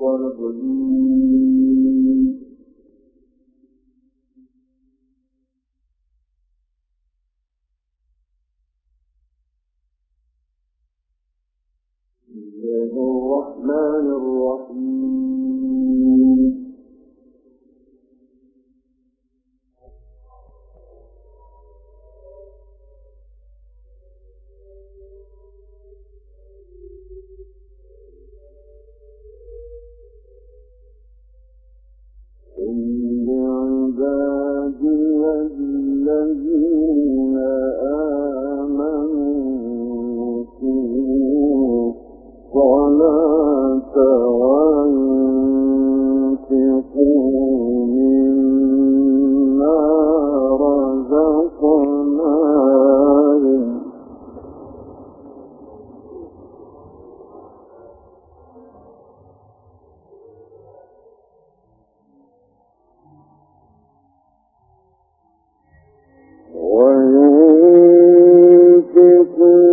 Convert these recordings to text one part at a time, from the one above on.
الشيطان ಹಾಗೂ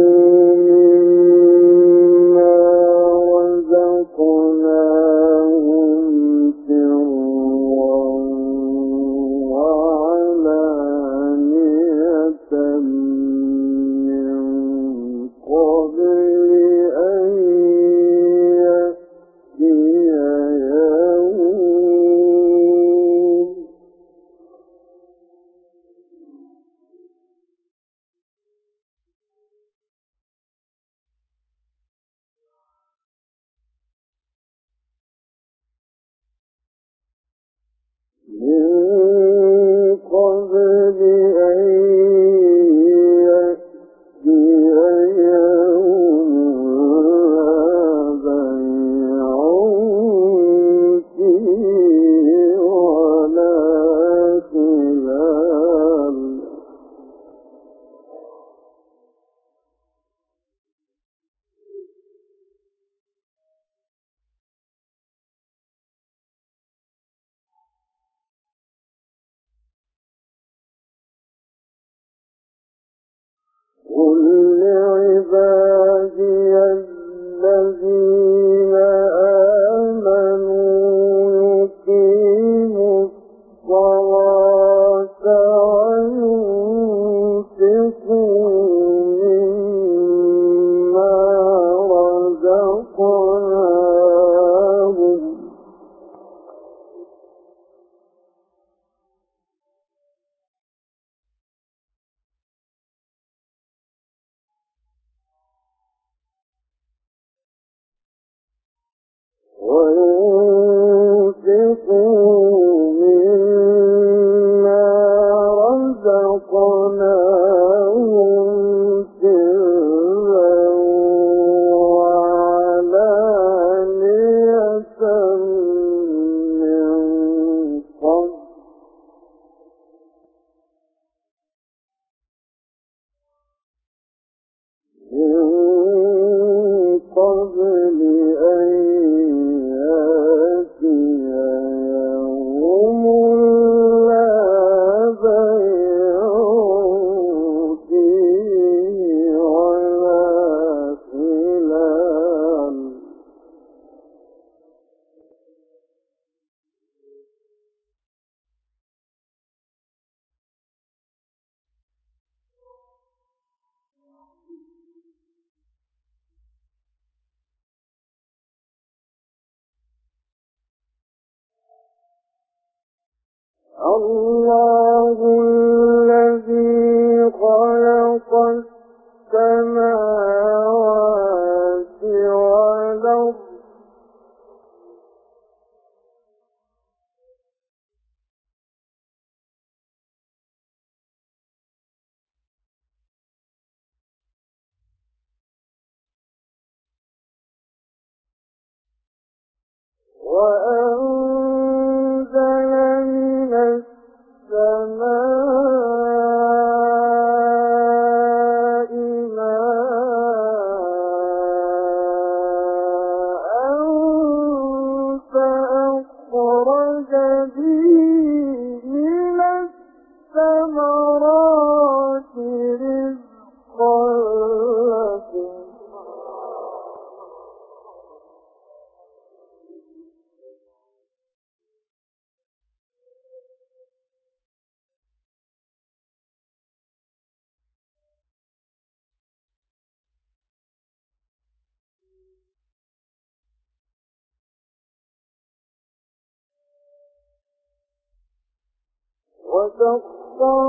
قل لعبادي تستغفر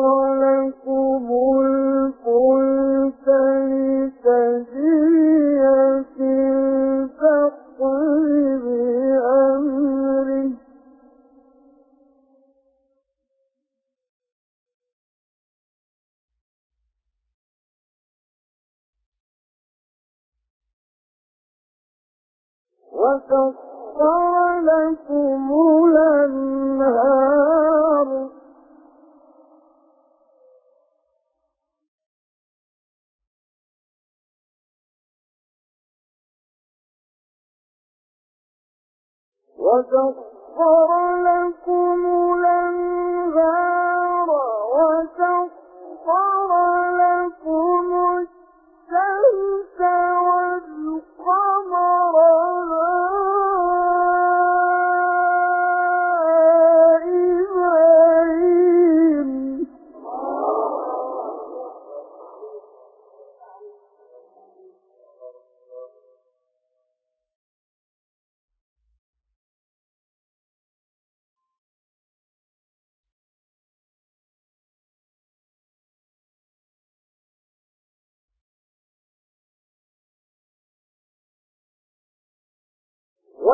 وسخر لكم الأرض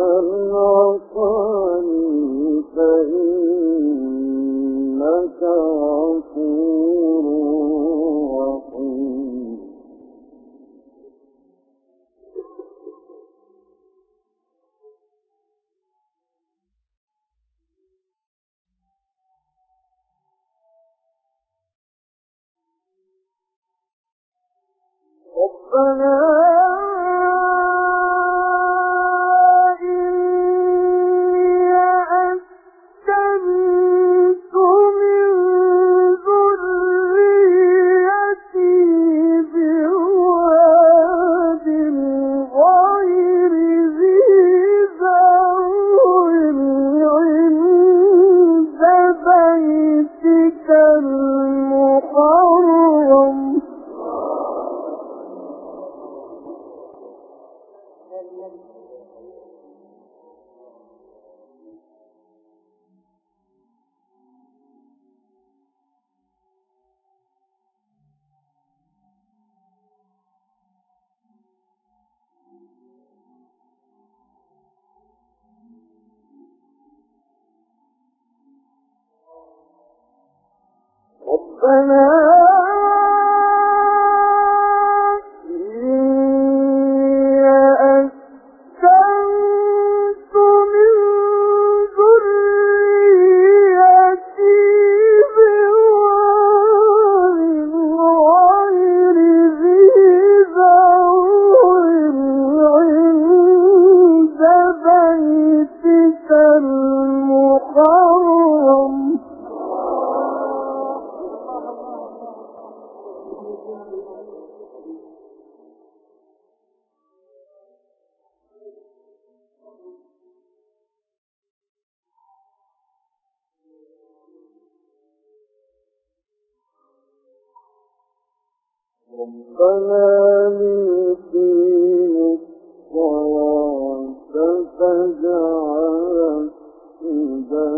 ومن عصاني فإنك غفور ربنا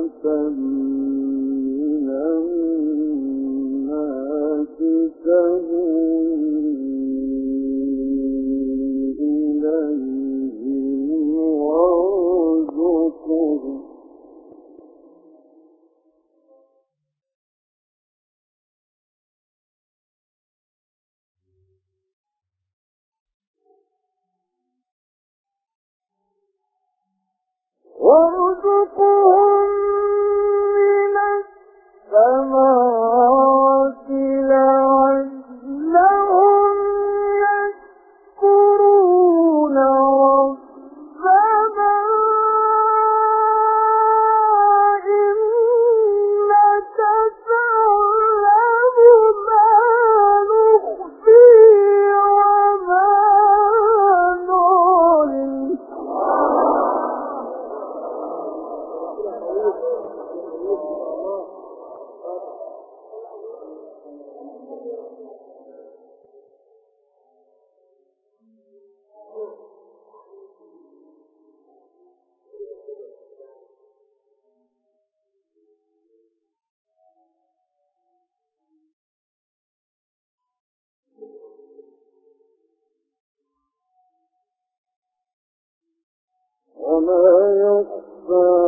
أفئدة وما يخفى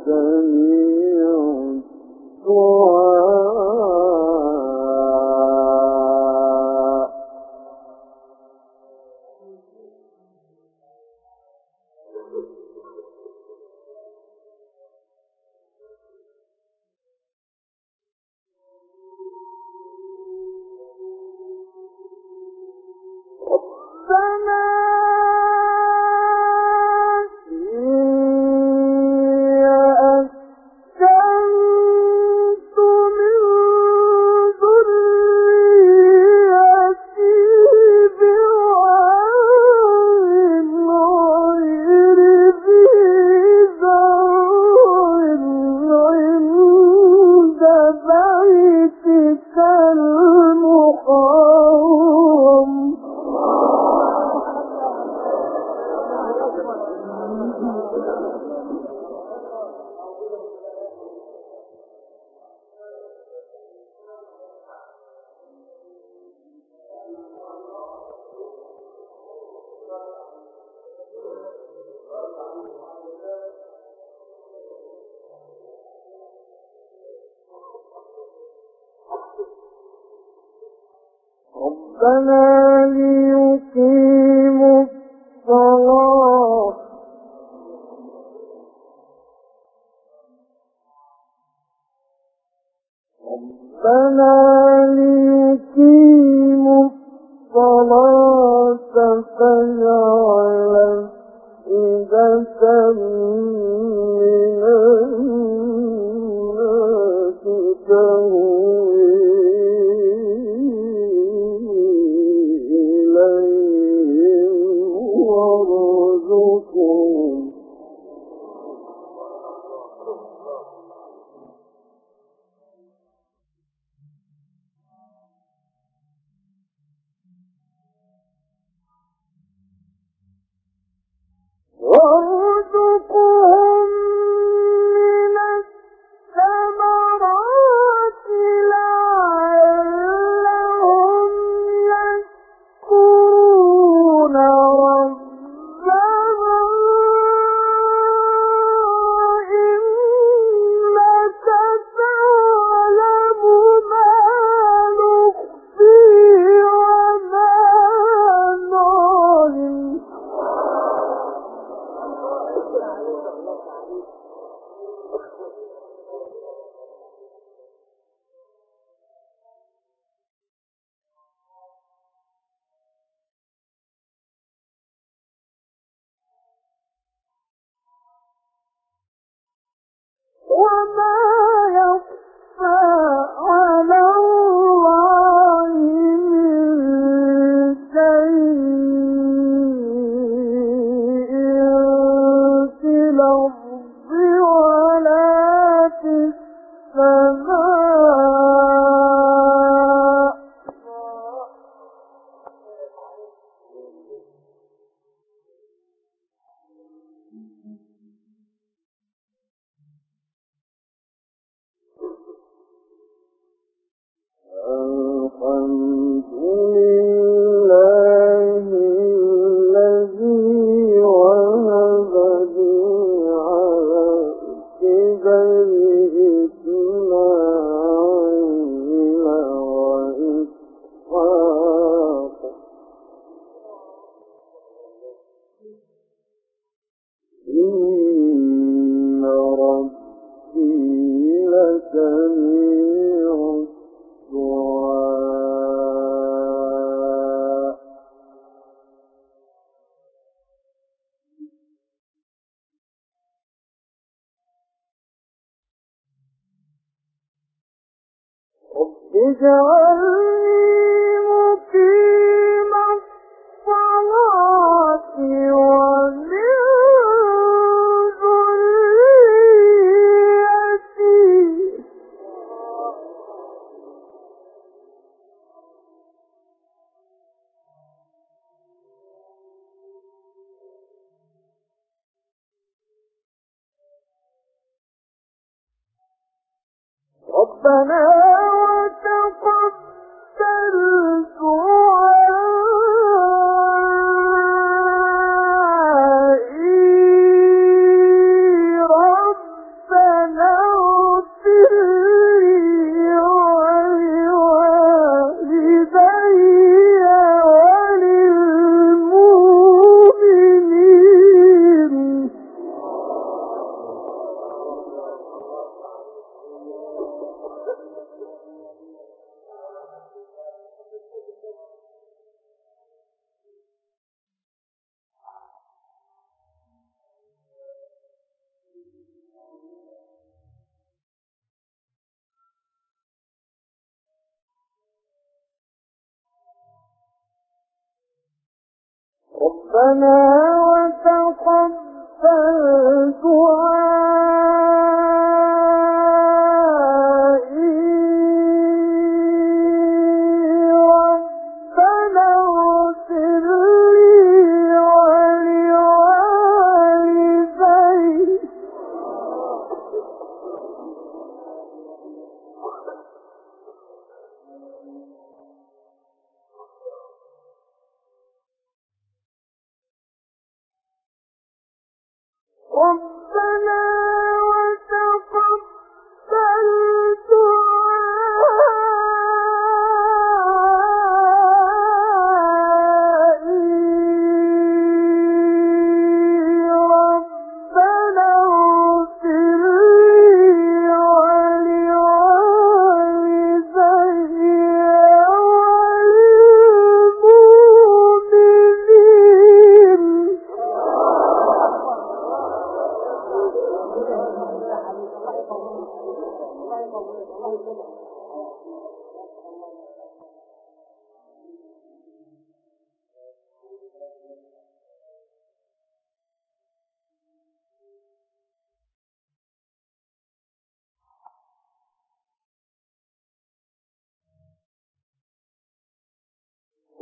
لسميع ربنا ربنا ربنا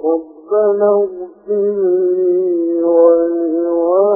ربنا اغفر لي ولوالدي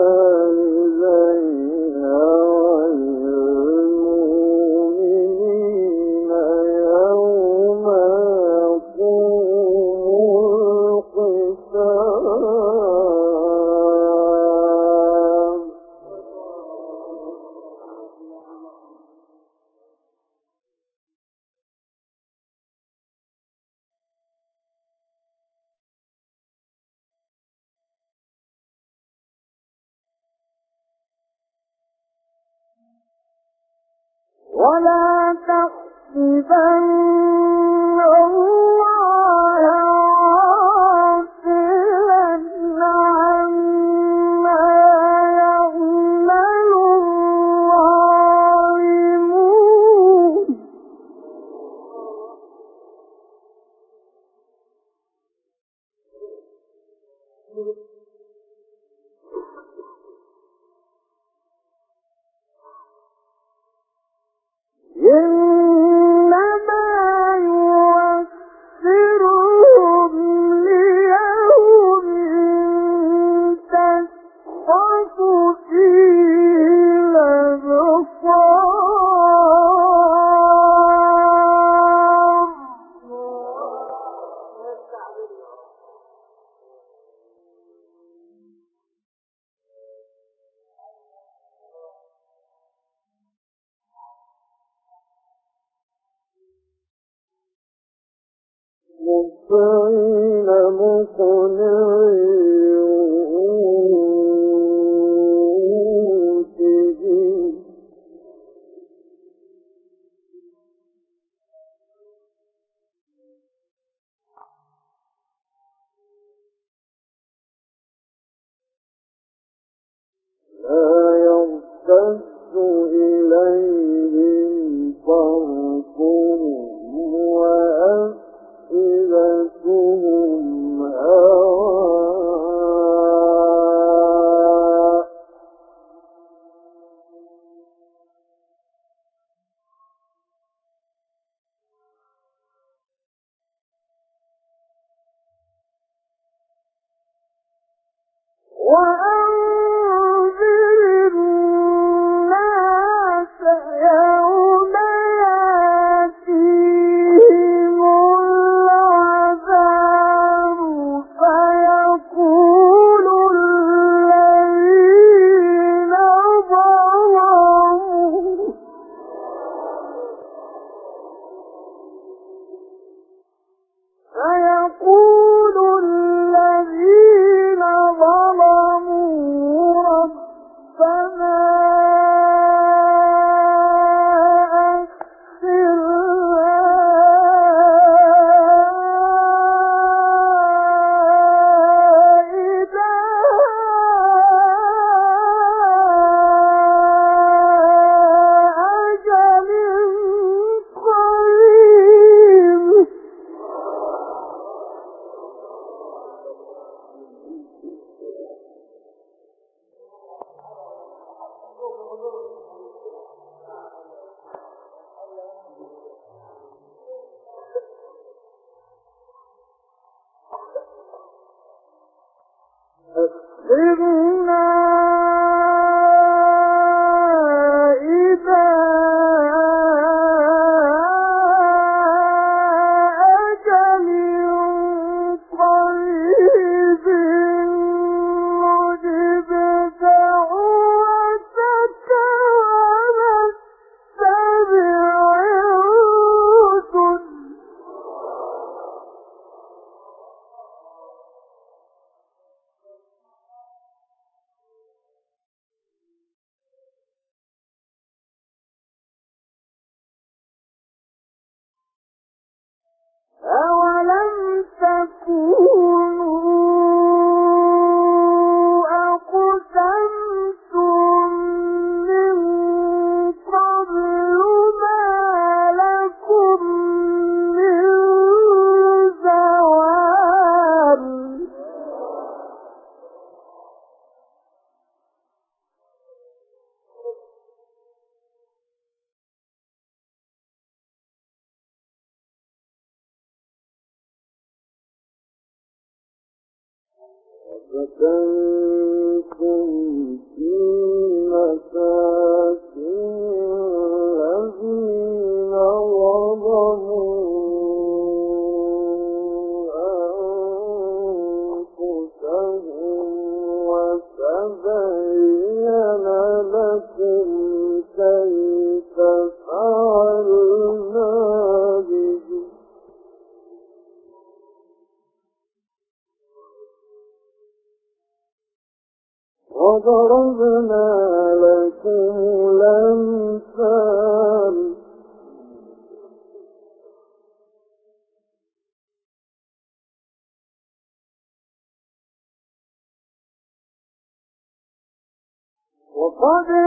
قد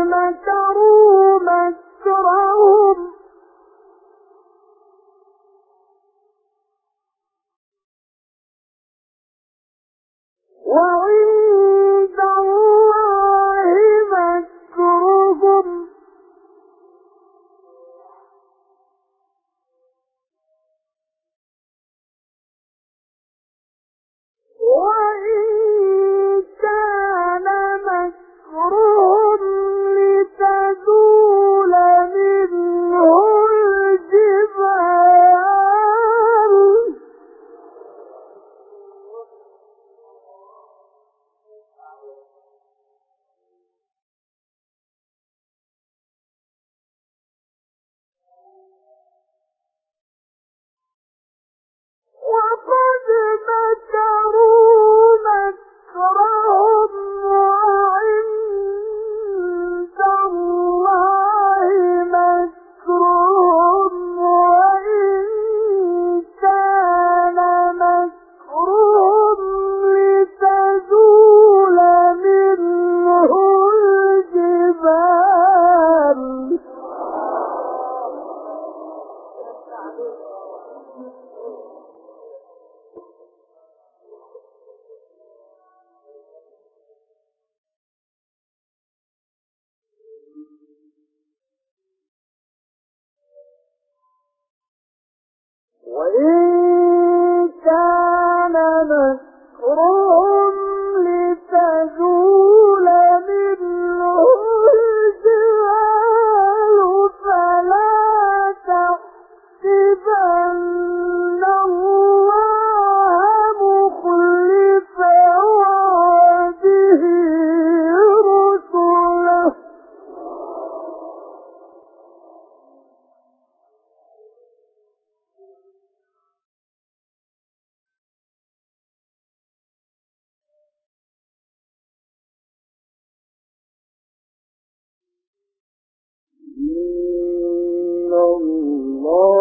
إن الله